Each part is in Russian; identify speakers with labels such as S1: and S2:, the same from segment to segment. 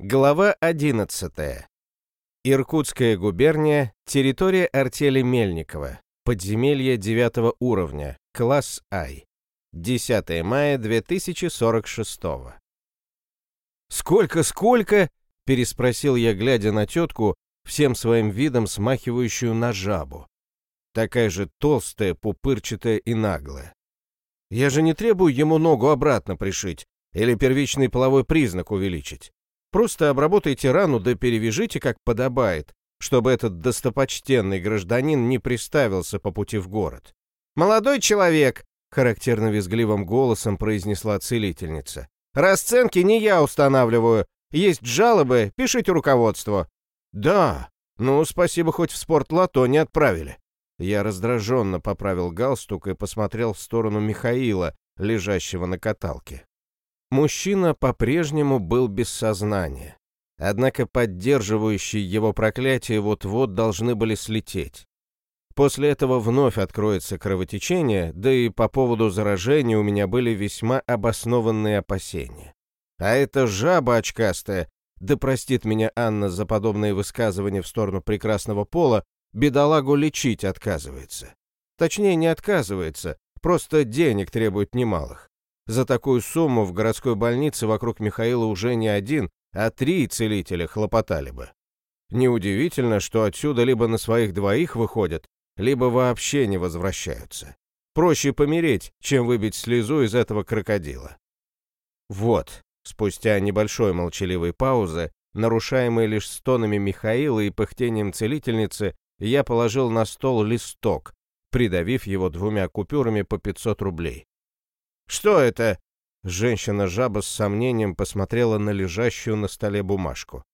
S1: Глава 11. Иркутская губерния, территория артели Мельникова, подземелье 9 уровня, класс Ай. 10 мая 2046. «Сколько, сколько?» – переспросил я, глядя на тетку, всем своим видом смахивающую на жабу. Такая же толстая, пупырчатая и наглая. Я же не требую ему ногу обратно пришить или первичный половой признак увеличить. Просто обработайте рану да перевяжите, как подобает, чтобы этот достопочтенный гражданин не приставился по пути в город. «Молодой человек!» — характерно визгливым голосом произнесла целительница. «Расценки не я устанавливаю. Есть жалобы, пишите руководству». «Да. Ну, спасибо, хоть в спортлото не отправили». Я раздраженно поправил галстук и посмотрел в сторону Михаила, лежащего на каталке. Мужчина по-прежнему был без сознания. Однако поддерживающие его проклятие вот-вот должны были слететь. После этого вновь откроется кровотечение, да и по поводу заражения у меня были весьма обоснованные опасения. А эта жаба очкастая, да простит меня Анна за подобные высказывания в сторону прекрасного пола, бедолагу лечить отказывается. Точнее, не отказывается, просто денег требует немалых. За такую сумму в городской больнице вокруг Михаила уже не один, а три целителя хлопотали бы. Неудивительно, что отсюда либо на своих двоих выходят, либо вообще не возвращаются. Проще помереть, чем выбить слезу из этого крокодила. Вот, спустя небольшой молчаливой паузы, нарушаемой лишь стонами Михаила и пыхтением целительницы, я положил на стол листок, придавив его двумя купюрами по 500 рублей. «Что это?» Женщина-жаба с сомнением посмотрела на лежащую на столе бумажку.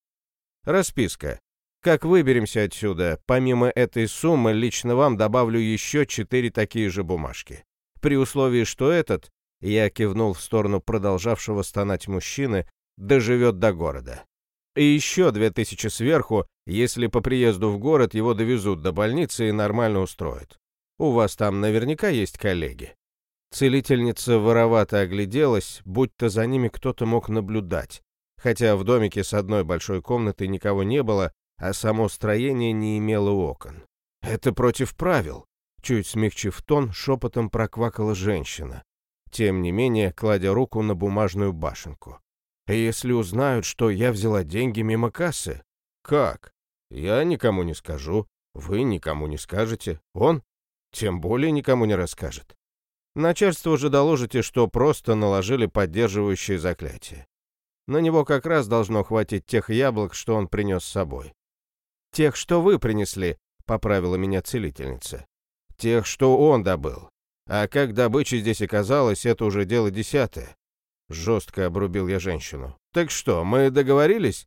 S1: «Расписка. Как выберемся отсюда, помимо этой суммы, лично вам добавлю еще четыре такие же бумажки. При условии, что этот, я кивнул в сторону продолжавшего стонать мужчины, доживет до города. И еще две тысячи сверху, если по приезду в город его довезут до больницы и нормально устроят. У вас там наверняка есть коллеги. Целительница воровато огляделась, будто за ними кто-то мог наблюдать, хотя в домике с одной большой комнатой никого не было, а само строение не имело окон. «Это против правил», — чуть смягчив тон, шепотом проквакала женщина, тем не менее кладя руку на бумажную башенку. «Если узнают, что я взяла деньги мимо кассы?» «Как? Я никому не скажу, вы никому не скажете, он тем более никому не расскажет. Начальству же доложите, что просто наложили поддерживающее заклятие. На него как раз должно хватить тех яблок, что он принес с собой. «Тех, что вы принесли», — поправила меня целительница. «Тех, что он добыл. А как добыча здесь оказалась, это уже дело десятое». Жестко обрубил я женщину. «Так что, мы договорились?»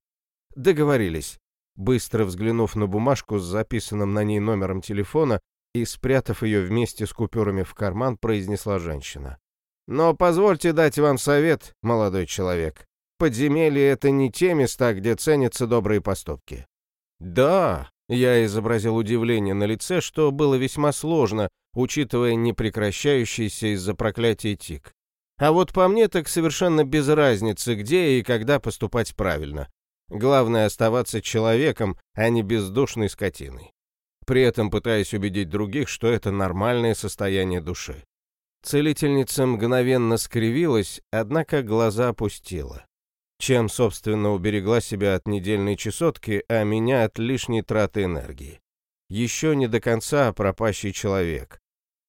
S1: «Договорились». Быстро взглянув на бумажку с записанным на ней номером телефона, и, спрятав ее вместе с купюрами в карман, произнесла женщина. «Но позвольте дать вам совет, молодой человек. Подземелье — это не те места, где ценятся добрые поступки». «Да», — я изобразил удивление на лице, что было весьма сложно, учитывая непрекращающийся из-за проклятия тик. А вот по мне так совершенно без разницы, где и когда поступать правильно. Главное оставаться человеком, а не бездушной скотиной при этом пытаясь убедить других, что это нормальное состояние души. Целительница мгновенно скривилась, однако глаза опустила. Чем, собственно, уберегла себя от недельной чесотки, а меня от лишней траты энергии. Еще не до конца пропащий человек.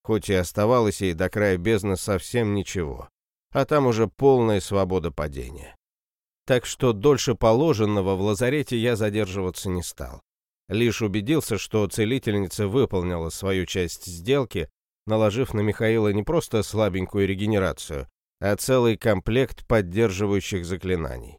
S1: Хоть и оставалось ей до края бездны совсем ничего. А там уже полная свобода падения. Так что дольше положенного в лазарете я задерживаться не стал. Лишь убедился, что целительница выполнила свою часть сделки, наложив на Михаила не просто слабенькую регенерацию, а целый комплект поддерживающих заклинаний.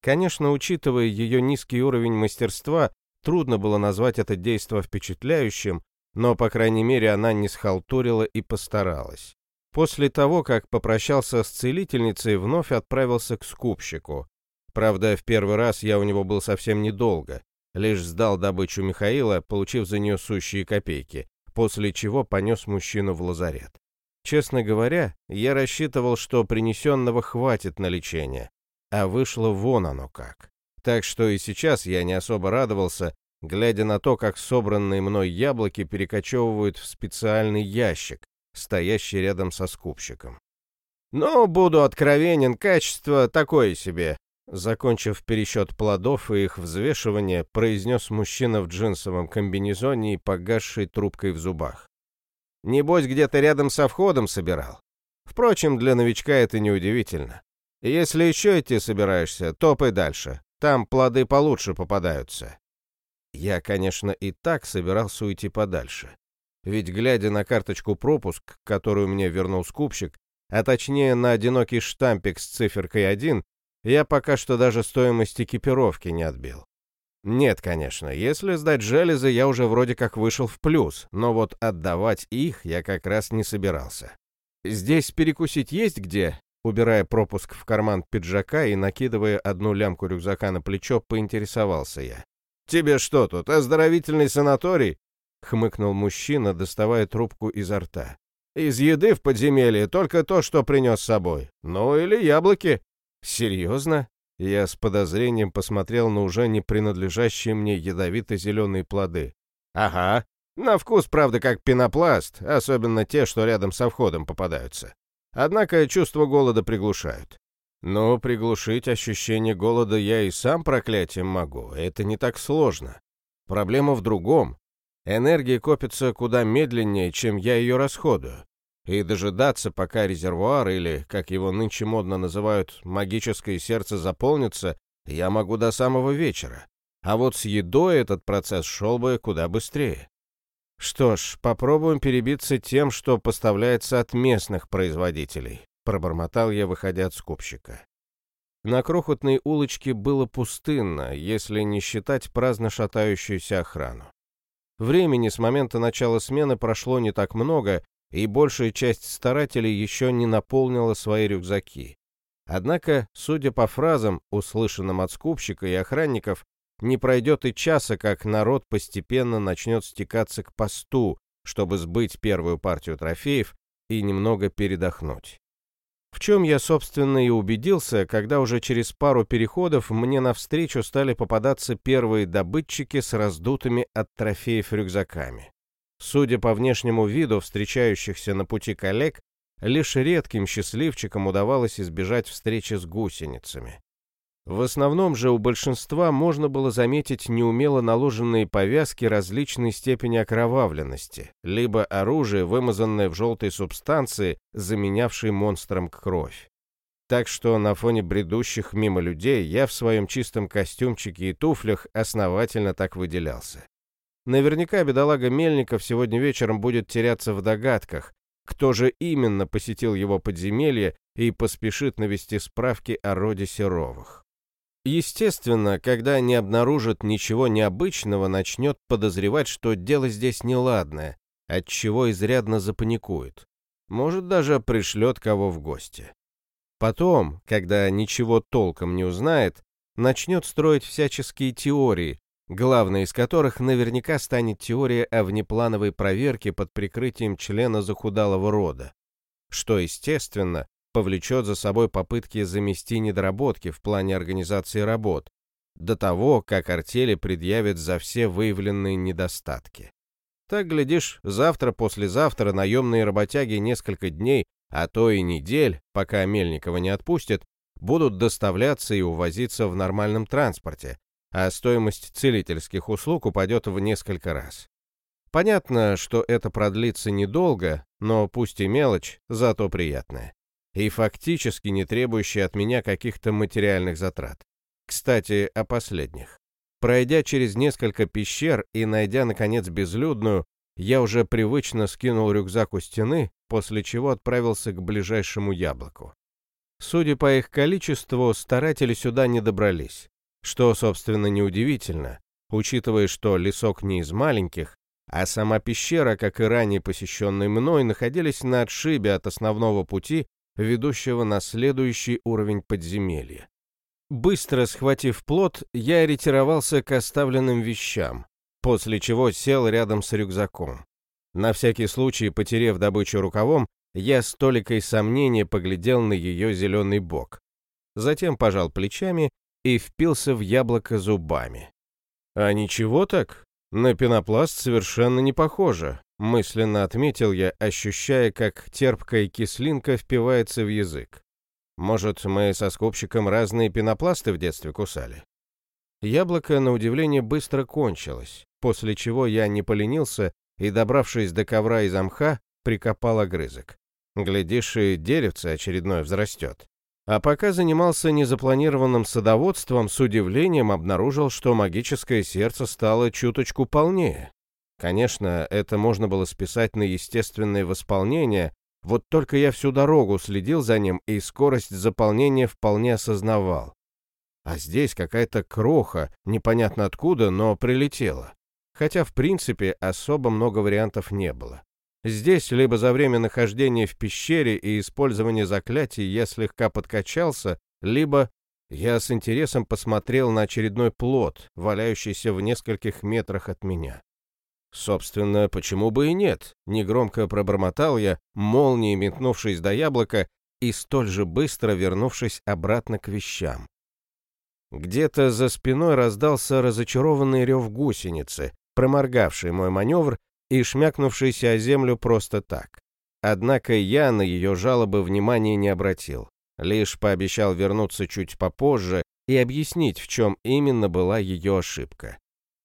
S1: Конечно, учитывая ее низкий уровень мастерства, трудно было назвать это действо впечатляющим, но, по крайней мере, она не схалтурила и постаралась. После того, как попрощался с целительницей, вновь отправился к скупщику. Правда, в первый раз я у него был совсем недолго, Лишь сдал добычу Михаила, получив за нее сущие копейки, после чего понес мужчину в лазарет. Честно говоря, я рассчитывал, что принесенного хватит на лечение, а вышло вон оно как. Так что и сейчас я не особо радовался, глядя на то, как собранные мной яблоки перекочевывают в специальный ящик, стоящий рядом со скупщиком. Но, буду откровенен, качество такое себе. Закончив пересчет плодов и их взвешивание, произнес мужчина в джинсовом комбинезоне и погасшей трубкой в зубах. Небось, где-то рядом со входом собирал. Впрочем, для новичка это неудивительно. Если еще идти собираешься, топай дальше. Там плоды получше попадаются. Я, конечно, и так собирался уйти подальше. Ведь, глядя на карточку пропуск, которую мне вернул скупщик, а точнее на одинокий штампик с циферкой 1, я пока что даже стоимость экипировки не отбил. Нет, конечно, если сдать железы, я уже вроде как вышел в плюс, но вот отдавать их я как раз не собирался. Здесь перекусить есть где? Убирая пропуск в карман пиджака и накидывая одну лямку рюкзака на плечо, поинтересовался я. «Тебе что тут, оздоровительный санаторий?» — хмыкнул мужчина, доставая трубку изо рта. «Из еды в подземелье только то, что принес с собой. Ну или яблоки». «Серьезно?» Я с подозрением посмотрел на уже не принадлежащие мне ядовито-зеленые плоды. «Ага. На вкус, правда, как пенопласт, особенно те, что рядом со входом попадаются. Однако чувство голода приглушают. Но приглушить ощущение голода я и сам проклятием могу, это не так сложно. Проблема в другом. Энергия копится куда медленнее, чем я ее расходую. И дожидаться, пока резервуар, или, как его нынче модно называют, магическое сердце заполнится, я могу до самого вечера. А вот с едой этот процесс шел бы куда быстрее. Что ж, попробуем перебиться тем, что поставляется от местных производителей пробормотал я, выходя от скупщика. На крохотной улочке было пустынно, если не считать праздно шатающуюся охрану. Времени с момента начала смены прошло не так много, и большая часть старателей еще не наполнила свои рюкзаки. Однако, судя по фразам, услышанным от скупщика и охранников, не пройдет и часа, как народ постепенно начнет стекаться к посту, чтобы сбыть первую партию трофеев и немного передохнуть. В чем я, собственно, и убедился, когда уже через пару переходов мне навстречу стали попадаться первые добытчики с раздутыми от трофеев рюкзаками. Судя по внешнему виду встречающихся на пути коллег, лишь редким счастливчикам удавалось избежать встречи с гусеницами. В основном же у большинства можно было заметить неумело наложенные повязки различной степени окровавленности, либо оружие, вымазанное в желтой субстанции, заменявшей монстрам кровь. Так что на фоне бредущих мимо людей я в своем чистом костюмчике и туфлях основательно так выделялся. Наверняка бедолага Мельников сегодня вечером будет теряться в догадках, кто же именно посетил его подземелье и поспешит навести справки о роде Серовых. Естественно, когда не обнаружит ничего необычного, начнет подозревать, что дело здесь неладное, отчего изрядно запаникует. Может, даже пришлет кого в гости. Потом, когда ничего толком не узнает, начнет строить всяческие теории, главной из которых наверняка станет теория о внеплановой проверке под прикрытием члена захудалого рода. Что, естественно, повлечет за собой попытки замести недоработки в плане организации работ, до того, как артели предъявят за все выявленные недостатки. Так, глядишь, завтра-послезавтра наемные работяги несколько дней, а то и недель, пока Мельникова не отпустят, будут доставляться и увозиться в нормальном транспорте, а стоимость целительских услуг упадет в несколько раз. Понятно, что это продлится недолго, но пусть и мелочь, зато приятная и фактически не требующий от меня каких-то материальных затрат. Кстати, о последних. Пройдя через несколько пещер и найдя, наконец, безлюдную, я уже привычно скинул рюкзак у стены, после чего отправился к ближайшему яблоку. Судя по их количеству, старатели сюда не добрались, что, собственно, неудивительно, учитывая, что лесок не из маленьких, а сама пещера, как и ранее посещенный мной, находились на отшибе от основного пути ведущего на следующий уровень подземелья. Быстро схватив плод, я ретировался к оставленным вещам, после чего сел рядом с рюкзаком. На всякий случай, потерев добычу рукавом, я с толикой сомнения поглядел на ее зеленый бок. Затем пожал плечами и впился в яблоко зубами. А ничего так? На пенопласт совершенно не похоже, мысленно отметил я, ощущая, как терпкая кислинка впивается в язык. Может, мы со скупщиком разные пенопласты в детстве кусали? Яблоко, на удивление, быстро кончилось, после чего я не поленился и, добравшись до ковра из мха, прикопал огрызок. Глядишь, и деревце очередное взрастет. А пока занимался незапланированным садоводством, с удивлением обнаружил, что магическое сердце стало чуточку полнее. Конечно, это можно было списать на естественное восполнение, вот только я всю дорогу следил за ним и скорость заполнения вполне осознавал. А здесь какая-то кроха, непонятно откуда, но прилетела. Хотя, в принципе, особо много вариантов не было. Здесь либо за время нахождения в пещере и использования заклятий я слегка подкачался, либо я с интересом посмотрел на очередной плод, валяющийся в нескольких метрах от меня. Собственно, почему бы и нет? Негромко пробормотал я, молнией метнувшись до яблока и столь же быстро вернувшись обратно к вещам. Где-то за спиной раздался разочарованный рев гусеницы, проморгавший мой маневр и шмякнувшийся о землю просто так. Однако я на ее жалобы внимания не обратил, лишь пообещал вернуться чуть попозже и объяснить, в чем именно была ее ошибка.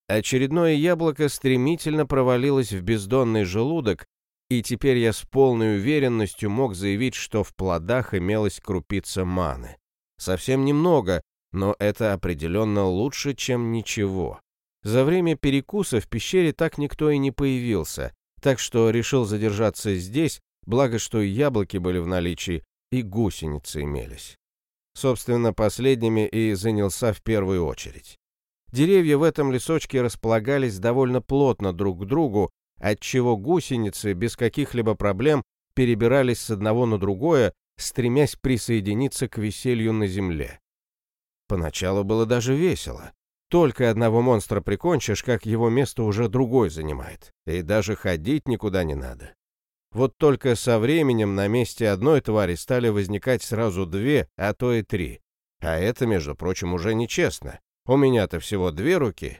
S1: Очередное яблоко стремительно провалилось в бездонный желудок, и теперь я с полной уверенностью мог заявить, что в плодах имелась крупица маны. Совсем немного, но это определенно лучше, чем ничего. За время перекуса в пещере так никто и не появился, так что решил задержаться здесь, благо что и яблоки были в наличии, и гусеницы имелись. Собственно, последними и занялся в первую очередь. Деревья в этом лесочке располагались довольно плотно друг к другу, отчего гусеницы без каких-либо проблем перебирались с одного на другое, стремясь присоединиться к веселью на земле. Поначалу было даже весело. Только одного монстра прикончишь, как его место уже другой занимает. И даже ходить никуда не надо. Вот только со временем на месте одной твари стали возникать сразу две, а то и три. А это, между прочим, уже нечестно. У меня-то всего две руки.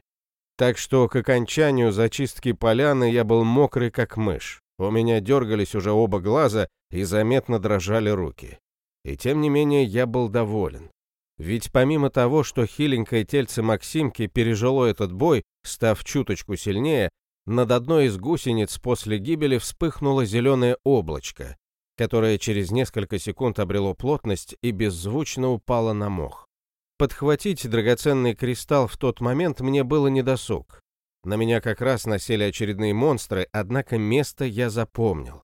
S1: Так что к окончанию зачистки поляны я был мокрый, как мышь. У меня дергались уже оба глаза и заметно дрожали руки. И тем не менее я был доволен. Ведь помимо того, что хиленькое тельце Максимки пережило этот бой, став чуточку сильнее, над одной из гусениц после гибели вспыхнуло зеленое облачко, которое через несколько секунд обрело плотность и беззвучно упало на мох. Подхватить драгоценный кристалл в тот момент мне было недосуг. На меня как раз насели очередные монстры, однако место я запомнил.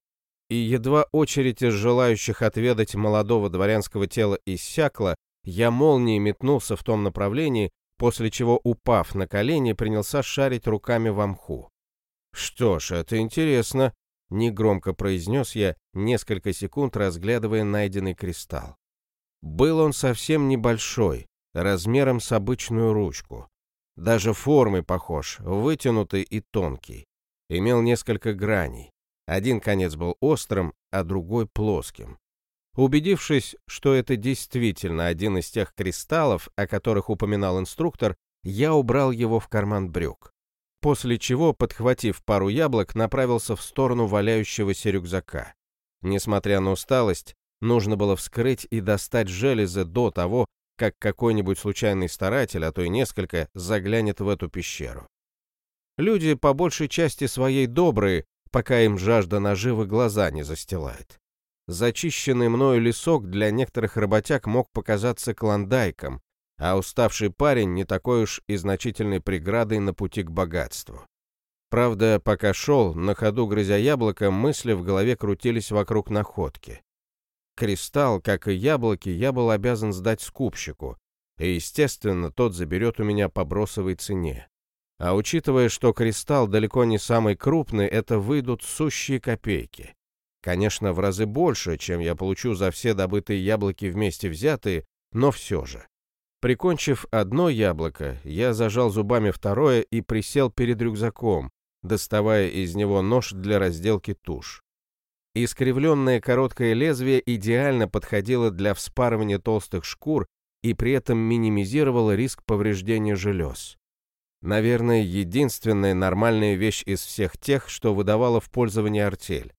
S1: И едва очередь из желающих отведать молодого дворянского тела иссякла, я молнией метнулся в том направлении, после чего, упав на колени, принялся шарить руками в мху. «Что ж, это интересно», — негромко произнес я, несколько секунд разглядывая найденный кристалл. Был он совсем небольшой, размером с обычную ручку. Даже формой похож, вытянутый и тонкий. Имел несколько граней. Один конец был острым, а другой плоским. Убедившись, что это действительно один из тех кристаллов, о которых упоминал инструктор, я убрал его в карман брюк. После чего, подхватив пару яблок, направился в сторону валяющегося рюкзака. Несмотря на усталость, нужно было вскрыть и достать железы до того, как какой-нибудь случайный старатель, а то и несколько, заглянет в эту пещеру. Люди по большей части своей добрые, пока им жажда наживы глаза не застилает. Зачищенный мною лесок для некоторых работяг мог показаться клондайком, а уставший парень не такой уж и значительной преградой на пути к богатству. Правда, пока шел, на ходу грызя яблоко, мысли в голове крутились вокруг находки. Кристалл, как и яблоки, я был обязан сдать скупщику, и, естественно, тот заберет у меня по бросовой цене. А учитывая, что кристалл далеко не самый крупный, это выйдут сущие копейки. Конечно, в разы больше, чем я получу за все добытые яблоки вместе взятые, но все же. Прикончив одно яблоко, я зажал зубами второе и присел перед рюкзаком, доставая из него нож для разделки туш. Искривленное короткое лезвие идеально подходило для вспарывания толстых шкур, и при этом минимизировал риск повреждения желез. Наверное, единственная нормальная вещь из всех тех, что выдавала в пользование артель.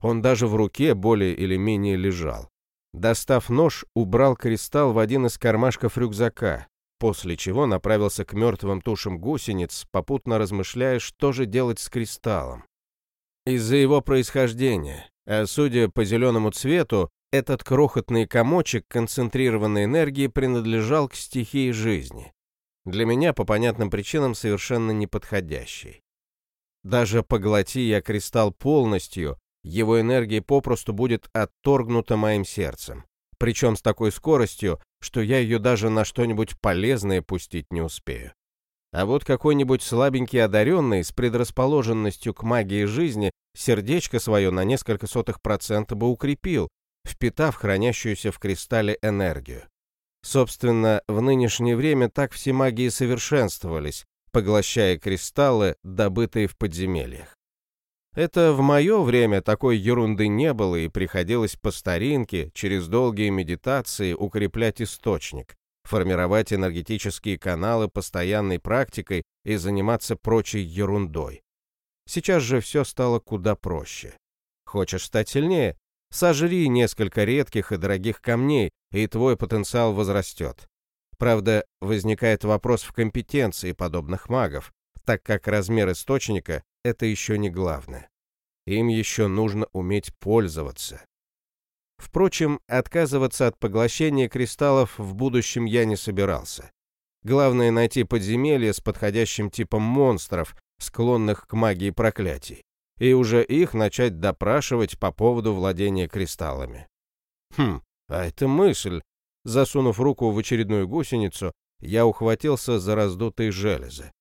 S1: Он даже в руке более или менее лежал. Достав нож, убрал кристалл в один из кармашков рюкзака, после чего направился к мертвым тушам гусениц, попутно размышляя, что же делать с кристаллом. Из-за его происхождения, а судя по зеленому цвету, этот крохотный комочек концентрированной энергии принадлежал к стихии жизни. Для меня по понятным причинам совершенно неподходящий. Даже поглоти я кристалл полностью, его энергия попросту будет отторгнута моим сердцем. Причем с такой скоростью, что я ее даже на что-нибудь полезное пустить не успею. А вот какой-нибудь слабенький одаренный с предрасположенностью к магии жизни сердечко свое на несколько сотых процента бы укрепил, впитав хранящуюся в кристалле энергию. Собственно, в нынешнее время так все магии совершенствовались, поглощая кристаллы, добытые в подземельях. Это в мое время такой ерунды не было и приходилось по старинке, через долгие медитации, укреплять источник, формировать энергетические каналы постоянной практикой и заниматься прочей ерундой. Сейчас же все стало куда проще. Хочешь стать сильнее? Сожри несколько редких и дорогих камней, и твой потенциал возрастет. Правда, возникает вопрос в компетенции подобных магов, так как размер источника – это еще не главное. Им еще нужно уметь пользоваться. Впрочем, отказываться от поглощения кристаллов в будущем я не собирался. Главное найти подземелье с подходящим типом монстров, склонных к магии проклятий, и уже их начать допрашивать по поводу владения кристаллами. Хм, а это мысль. Засунув руку в очередную гусеницу, я ухватился за раздутые железы.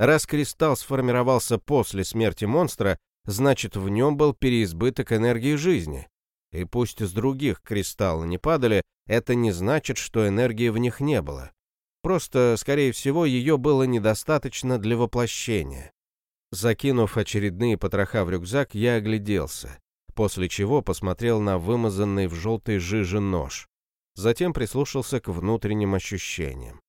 S1: Раз кристалл сформировался после смерти монстра, значит в нем был переизбыток энергии жизни. И пусть с других кристаллы не падали, это не значит, что энергии в них не было. Просто, скорее всего, ее было недостаточно для воплощения. Закинув очередные потроха в рюкзак, я огляделся, после чего посмотрел на вымазанный в желтой жиже нож. Затем прислушался к внутренним ощущениям.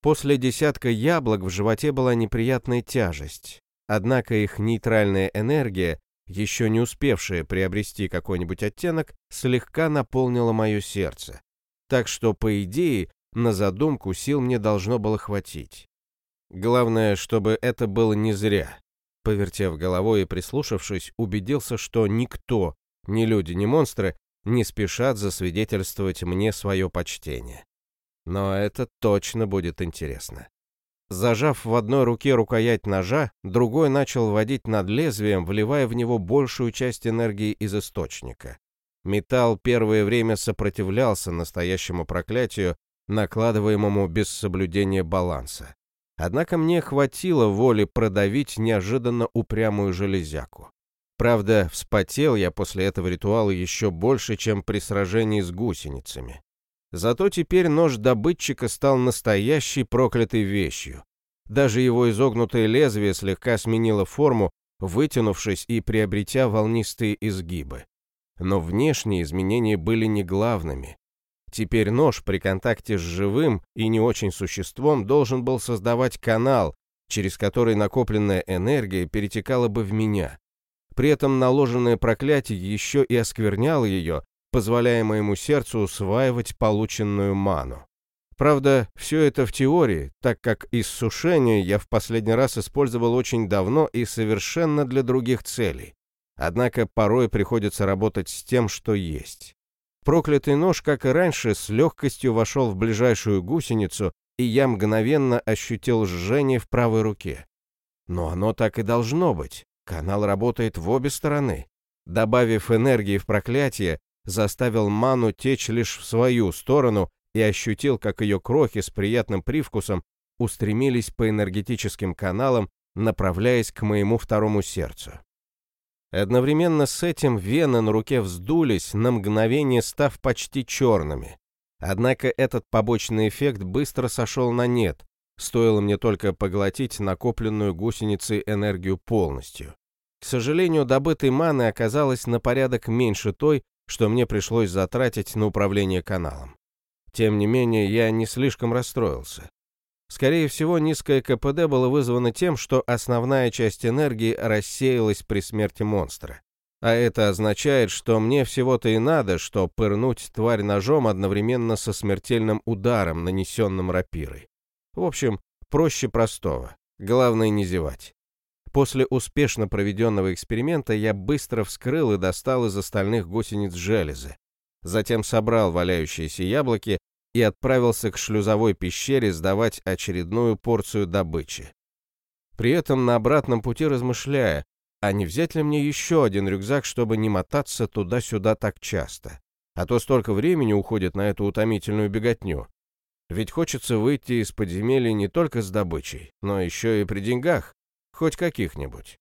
S1: После десятка яблок в животе была неприятная тяжесть, однако их нейтральная энергия, еще не успевшая приобрести какой-нибудь оттенок, слегка наполнила мое сердце. Так что, по идее, на задумку сил мне должно было хватить. Главное, чтобы это было не зря. Повертев головой и прислушавшись, убедился, что никто, ни люди, ни монстры, не спешат засвидетельствовать мне свое почтение. Но это точно будет интересно. Зажав в одной руке рукоять ножа, другой начал водить над лезвием, вливая в него большую часть энергии из источника. Металл первое время сопротивлялся настоящему проклятию, накладываемому без соблюдения баланса. Однако мне хватило воли продавить неожиданно упрямую железяку. Правда, вспотел я после этого ритуала еще больше, чем при сражении с гусеницами. Зато теперь нож добытчика стал настоящей проклятой вещью. Даже его изогнутое лезвие слегка сменило форму, вытянувшись и приобретя волнистые изгибы. Но внешние изменения были не главными. Теперь нож при контакте с живым и не очень существом должен был создавать канал, через который накопленная энергия перетекала бы в меня. При этом наложенное проклятие еще и оскверняло ее, позволяя моему сердцу усваивать полученную ману. Правда, все это в теории, так как иссушение я в последний раз использовал очень давно и совершенно для других целей. Однако порой приходится работать с тем, что есть. Проклятый нож, как и раньше, с легкостью вошел в ближайшую гусеницу, и я мгновенно ощутил жжение в правой руке. Но оно так и должно быть. Канал работает в обе стороны. Добавив энергии в проклятие, заставил ману течь лишь в свою сторону и ощутил, как ее крохи с приятным привкусом устремились по энергетическим каналам, направляясь к моему второму сердцу. Одновременно с этим вены на руке вздулись, на мгновение став почти черными. Однако этот побочный эффект быстро сошел на нет, стоило мне только поглотить накопленную гусеницей энергию полностью. К сожалению, добытой маны оказалось на порядок меньше той, что мне пришлось затратить на управление каналом. Тем не менее, я не слишком расстроился. Скорее всего, низкое КПД было вызвано тем, что основная часть энергии рассеялась при смерти монстра. А это означает, что мне всего-то и надо, что пырнуть тварь ножом одновременно со смертельным ударом, нанесенным рапирой. В общем, проще простого. Главное не зевать. После успешно проведенного эксперимента я быстро вскрыл и достал из остальных гусениц железы. Затем собрал валяющиеся яблоки и отправился к шлюзовой пещере сдавать очередную порцию добычи. При этом на обратном пути размышляя, а не взять ли мне еще один рюкзак, чтобы не мотаться туда-сюда так часто? А то столько времени уходит на эту утомительную беготню. Ведь хочется выйти из подземелья не только с добычей, но еще и при деньгах, хоть каких-нибудь.